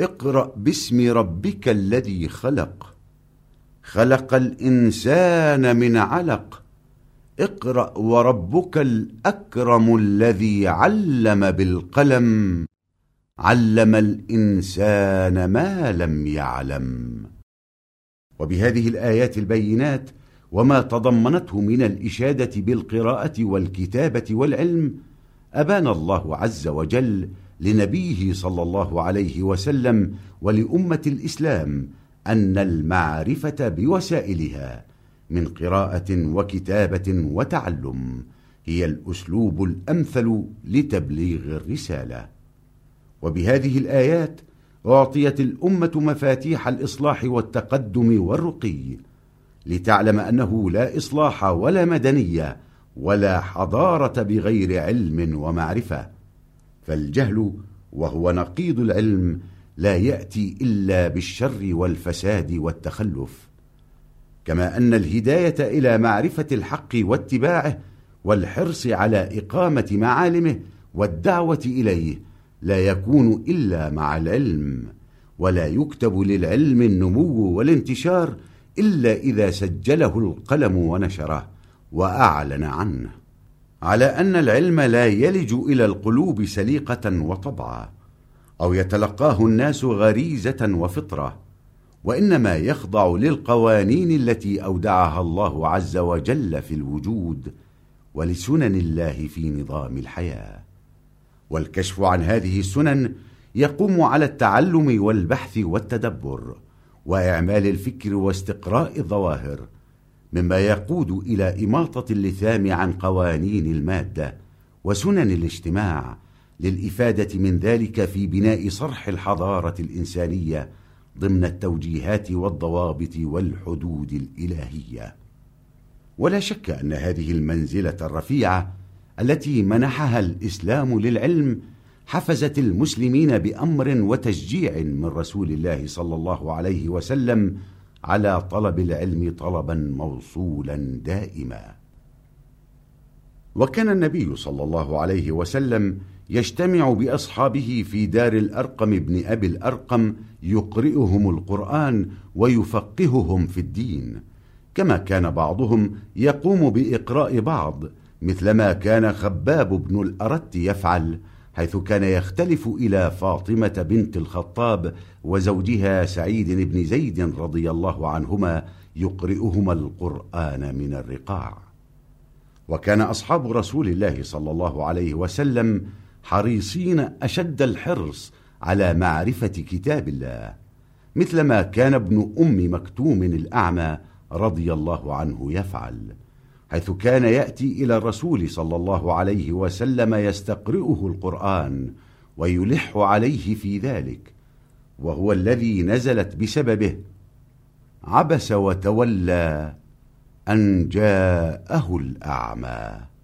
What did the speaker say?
اقرأ باسم ربك الذي خلق. خلق الإنسان من علق. اقرأ وربك الأكرم الذي علم بالقلم. علم الإنسان ما لم يعلم. وبهذه الآيات البينات وما تضمنته من الإشادة بالقراءة والكتابة والعلم أبان الله عز وجل لنبيه صلى الله عليه وسلم ولأمة الإسلام أن المعرفة بوسائلها من قراءة وكتابة وتعلم هي الأسلوب الأمثل لتبليغ الرسالة. وبهذه الآيات أعطيت الأمة مفاتيح الإصلاح والتقدم والرقي لتعلم أنه لا إصلاح ولا مدنية ولا حضارة بغير علم ومعرفة. فالجهل وهو نقيض العلم لا يأتي إلا بالشر والفساد والتخلف. كما أن الهداية إلى معرفة الحق واتباعه والحرص على إقامة معالمه والدعوة إليه لا يكون إلا مع العلم. ولا يكتب للعلم النمو والانتشار إلا إذا سجله القلم ونشره. وأعلن عنه على أن العلم لا يلج إلى القلوب سليقة وطبعا أو يتلقاه الناس غريزة وفطرة وإنما يخضع للقوانين التي أودعها الله عز وجل في الوجود ولسنن الله في نظام الحياة. والكشف عن هذه السنن يقوم على التعلم والبحث والتدبر وإعمال الفكر واستقراء الظواهر مما يقود إلى إماطة اللثام عن قوانين المادة وسنن الاجتماع للإفادة من ذلك في بناء صرح الحضارة الإنسانية ضمن التوجيهات والضوابط والحدود الإلهية. ولا شك أن هذه المنزلة الرفيعة التي منحها الإسلام للعلم حفزت المسلمين بأمر وتشجيع من رسول الله صلى الله عليه وسلم على طلب العلم طلبا موصولا دائما. وكان النبي صلى الله عليه وسلم يجتمع بأصحابه في دار الأرقم بن أبي الأرقم يقرئهم القرآن ويفقههم في الدين. كما كان بعضهم يقوم بإقراء بعض مثلما كان خباب بن الأرت يفعل حيث كان يختلف إلى فاطمة بنت الخطاب وزوجها سعيد بن زيد رضي الله عنهما يقرئهما القرآن من الرقاع. وكان أصحاب رسول الله صلى الله عليه وسلم حريصين أشد الحرص على معرفة كتاب الله مثلما كان ابن أم مكتوم الأعمى رضي الله عنه يفعل. حيث كان يأتي إلى الرسول صلى الله عليه وسلم يستقرئه القرآن ويلح عليه في ذلك وهو الذي نزلت بسببه. عبس وتولى أن جاءه الأعمى.